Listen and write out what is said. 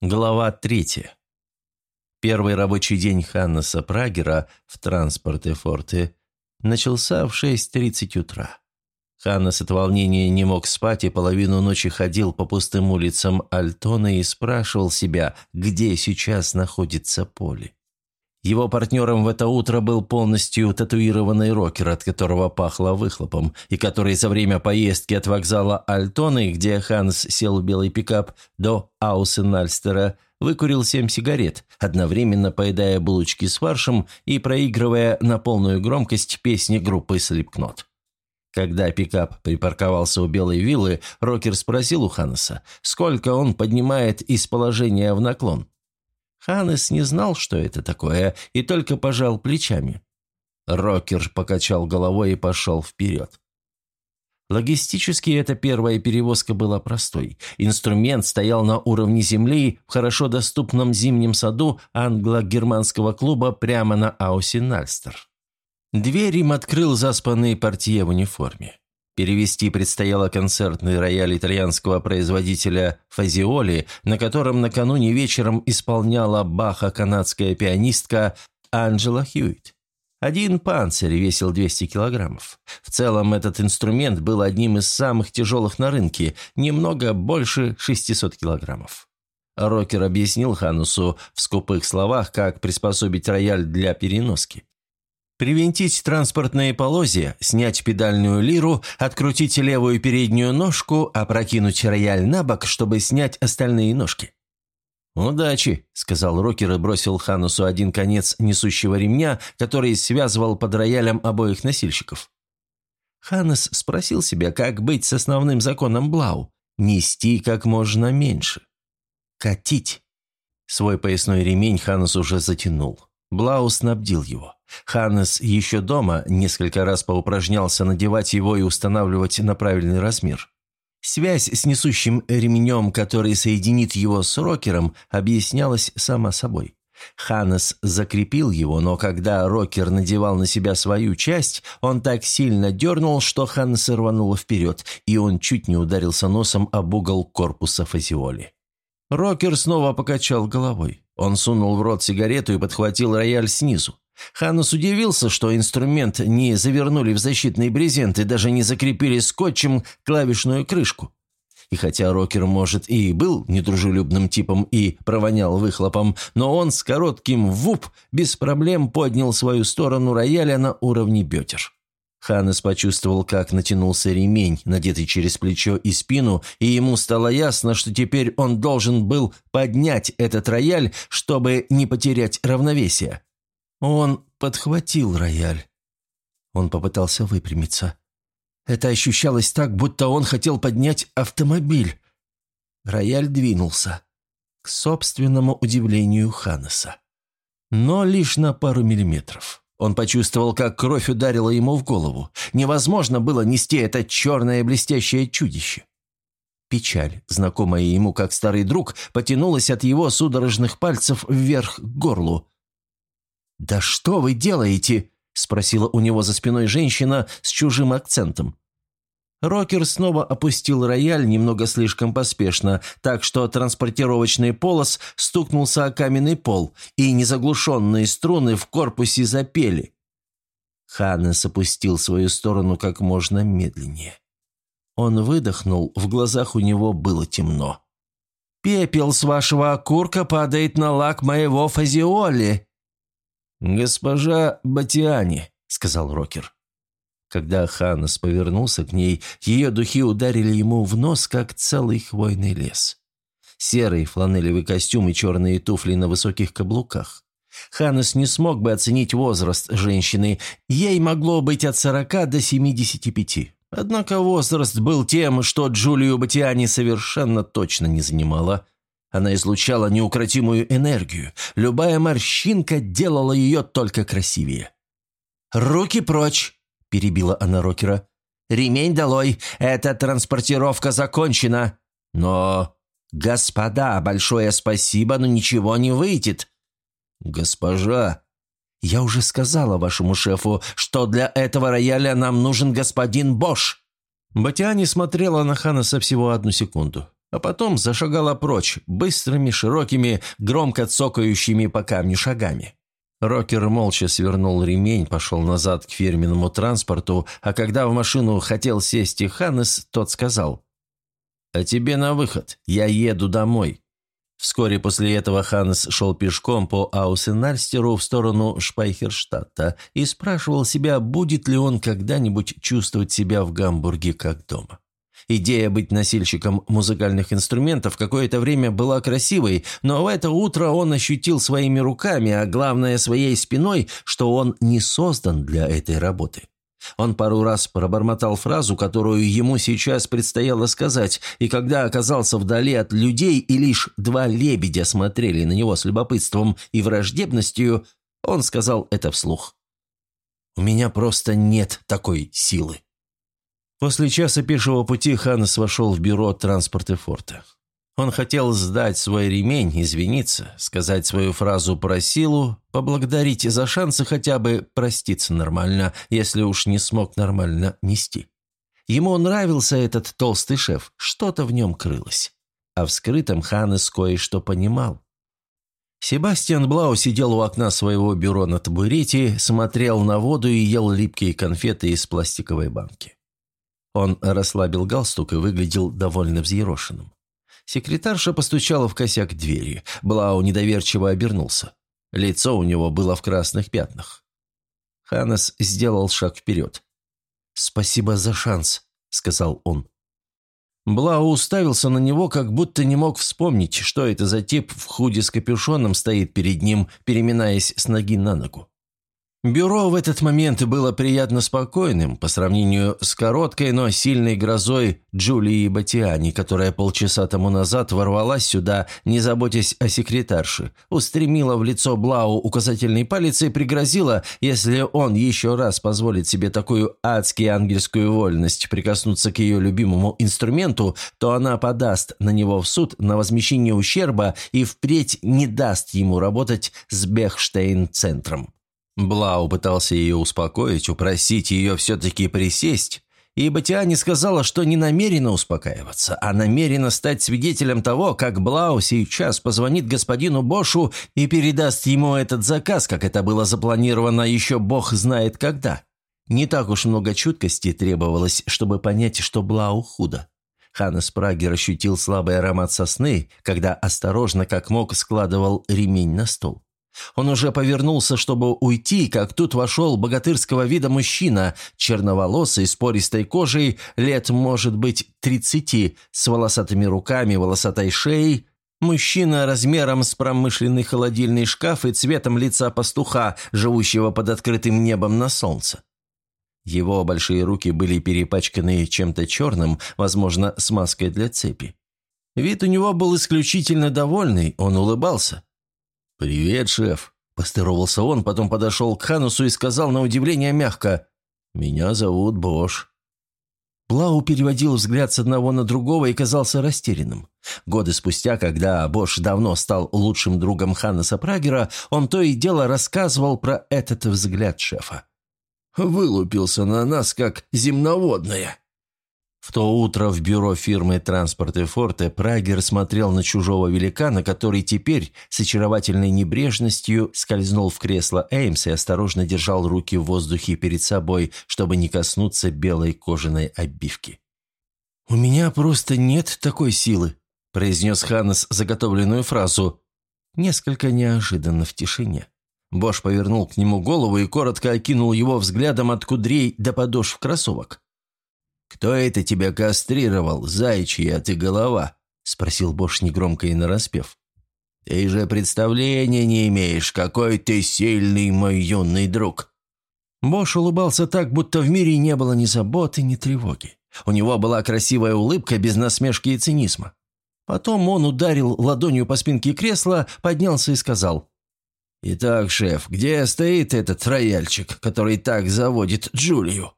Глава третья. Первый рабочий день Ханнеса Прагера в транспорте Форте начался в 6.30 утра. Ханнес от волнения не мог спать и половину ночи ходил по пустым улицам Альтона и спрашивал себя, где сейчас находится поле. Его партнером в это утро был полностью татуированный рокер, от которого пахло выхлопом, и который за время поездки от вокзала Альтоны, где Ханс сел в белый пикап, до Аусенальстера, выкурил семь сигарет, одновременно поедая булочки с фаршем и проигрывая на полную громкость песни группы Слепкнот. Когда пикап припарковался у белой виллы, рокер спросил у Ханнеса, сколько он поднимает из положения в наклон. Ханес не знал, что это такое, и только пожал плечами. Рокер покачал головой и пошел вперед. Логистически эта первая перевозка была простой. Инструмент стоял на уровне земли в хорошо доступном зимнем саду англо-германского клуба прямо на Аусе Нальстер. Дверь им открыл заспанный портье в униформе. Перевести предстояло концертный рояль итальянского производителя «Фазиоли», на котором накануне вечером исполняла Баха канадская пианистка Анджела Хьюитт. Один панцирь весил 200 килограммов. В целом этот инструмент был одним из самых тяжелых на рынке, немного больше 600 килограммов. Рокер объяснил Ханусу в скупых словах, как приспособить рояль для переноски. Привинтить транспортные полозья, снять педальную лиру, открутить левую переднюю ножку, опрокинуть рояль на бок, чтобы снять остальные ножки. «Удачи», — сказал Рокер и бросил Ханусу один конец несущего ремня, который связывал под роялем обоих носильщиков. Ханнес спросил себя, как быть с основным законом Блау – нести как можно меньше. Катить. Свой поясной ремень Ханнес уже затянул. Блау снабдил его. Ханнес еще дома несколько раз поупражнялся надевать его и устанавливать на правильный размер. Связь с несущим ремнем, который соединит его с рокером, объяснялась сама собой. Ханнес закрепил его, но когда рокер надевал на себя свою часть, он так сильно дернул, что Ханнес рвануло вперед, и он чуть не ударился носом об угол корпуса фазиоли. Рокер снова покачал головой. Он сунул в рот сигарету и подхватил рояль снизу. Ханус удивился, что инструмент не завернули в защитный брезент и даже не закрепили скотчем клавишную крышку. И хотя рокер, может, и был недружелюбным типом и провонял выхлопом, но он с коротким вуп без проблем поднял свою сторону рояля на уровне бедер. Ханнес почувствовал, как натянулся ремень, надетый через плечо и спину, и ему стало ясно, что теперь он должен был поднять этот рояль, чтобы не потерять равновесие. Он подхватил рояль. Он попытался выпрямиться. Это ощущалось так, будто он хотел поднять автомобиль. Рояль двинулся. К собственному удивлению Ханнеса. Но лишь на пару миллиметров. Он почувствовал, как кровь ударила ему в голову. Невозможно было нести это черное блестящее чудище. Печаль, знакомая ему как старый друг, потянулась от его судорожных пальцев вверх к горлу. «Да что вы делаете?» – спросила у него за спиной женщина с чужим акцентом. Рокер снова опустил рояль немного слишком поспешно, так что транспортировочный полос стукнулся о каменный пол, и незаглушенные струны в корпусе запели. Ханнес опустил свою сторону как можно медленнее. Он выдохнул, в глазах у него было темно. «Пепел с вашего окурка падает на лак моего фазиоли», «Госпожа Батиани», — сказал Рокер. Когда Ханнес повернулся к ней, ее духи ударили ему в нос, как целый хвойный лес. Серый фланелевый костюм и черные туфли на высоких каблуках. Ханнес не смог бы оценить возраст женщины, ей могло быть от сорока до семидесяти пяти. Однако возраст был тем, что Джулию Батиани совершенно точно не занимала – она излучала неукротимую энергию. Любая морщинка делала ее только красивее. «Руки прочь!» – перебила она Рокера. «Ремень долой! Эта транспортировка закончена!» «Но...» «Господа, большое спасибо, но ничего не выйдет!» «Госпожа...» «Я уже сказала вашему шефу, что для этого рояля нам нужен господин Бош!» Батиани смотрела на Ханаса всего одну секунду. а потом зашагала прочь, быстрыми, широкими, громко цокающими по камню шагами. Рокер молча свернул ремень, пошел назад к фирменному транспорту, а когда в машину хотел сесть и Ханнес, тот сказал, «А тебе на выход, я еду домой». Вскоре после этого Ханнес шел пешком по Аусенальстеру в сторону Шпайхерштадта и спрашивал себя, будет ли он когда-нибудь чувствовать себя в Гамбурге как дома. Идея быть носильщиком музыкальных инструментов какое-то время была красивой, но в это утро он ощутил своими руками, а главное своей спиной, что он не создан для этой работы. Он пару раз пробормотал фразу, которую ему сейчас предстояло сказать, и когда оказался вдали от людей и лишь два лебедя смотрели на него с любопытством и враждебностью, он сказал это вслух. «У меня просто нет такой силы». После часа пешего пути Ханнес вошел в бюро транспорта форта. Он хотел сдать свой ремень, извиниться, сказать свою фразу про силу, поблагодарить за шансы хотя бы проститься нормально, если уж не смог нормально нести. Ему нравился этот толстый шеф, что-то в нем крылось. А в скрытом Ханнес кое-что понимал. Себастьян Блау сидел у окна своего бюро на табурете, смотрел на воду и ел липкие конфеты из пластиковой банки. Он расслабил галстук и выглядел довольно взъерошенным. Секретарша постучала в косяк двери. Блау недоверчиво обернулся. Лицо у него было в красных пятнах. Ханнес сделал шаг вперед. «Спасибо за шанс», — сказал он. Блау уставился на него, как будто не мог вспомнить, что это за тип в худе с капюшоном стоит перед ним, переминаясь с ноги на ногу. Бюро в этот момент было приятно спокойным по сравнению с короткой, но сильной грозой Джулии Батиани, которая полчаса тому назад ворвалась сюда, не заботясь о секретарше, устремила в лицо Блау указательный палец и пригрозила, если он еще раз позволит себе такую адски ангельскую вольность прикоснуться к ее любимому инструменту, то она подаст на него в суд на возмещение ущерба и впредь не даст ему работать с Бехштейн-центром. Блау пытался ее успокоить, упросить ее все-таки присесть, и Батиани сказала, что не намерена успокаиваться, а намерена стать свидетелем того, как Блау сейчас позвонит господину Бошу и передаст ему этот заказ, как это было запланировано еще бог знает когда. Не так уж много чуткости требовалось, чтобы понять, что Блау худо. Ханнес Прагер ощутил слабый аромат сосны, когда осторожно, как мог, складывал ремень на стол. Он уже повернулся, чтобы уйти, как тут вошел богатырского вида мужчина, черноволосый, с пористой кожей, лет, может быть, тридцати, с волосатыми руками, волосатой шеей. Мужчина размером с промышленный холодильный шкаф и цветом лица пастуха, живущего под открытым небом на солнце. Его большие руки были перепачканы чем-то черным, возможно, смазкой для цепи. Вид у него был исключительно довольный, он улыбался. «Привет, шеф», – поздоровался он, потом подошел к Ханусу и сказал на удивление мягко «Меня зовут Бош». Блау переводил взгляд с одного на другого и казался растерянным. Годы спустя, когда Бош давно стал лучшим другом Ханнеса Прагера, он то и дело рассказывал про этот взгляд шефа. «Вылупился на нас, как земноводная», в то утро в бюро фирмы «Транспорт и Форте» Прагер смотрел на чужого великана, который теперь с очаровательной небрежностью скользнул в кресло Эймс и осторожно держал руки в воздухе перед собой, чтобы не коснуться белой кожаной обивки. «У меня просто нет такой силы», – произнес Ханнес заготовленную фразу. Несколько неожиданно в тишине. Бош повернул к нему голову и коротко окинул его взглядом от кудрей до подошв кроссовок. «Кто это тебя кастрировал, зайчья ты голова?» – спросил Бош негромко и нараспев. «Ты же представления не имеешь, какой ты сильный, мой юный друг!» Бош улыбался так, будто в мире не было ни заботы, ни тревоги. У него была красивая улыбка без насмешки и цинизма. Потом он ударил ладонью по спинке кресла, поднялся и сказал. «Итак, шеф, где стоит этот рояльчик, который так заводит Джулию?»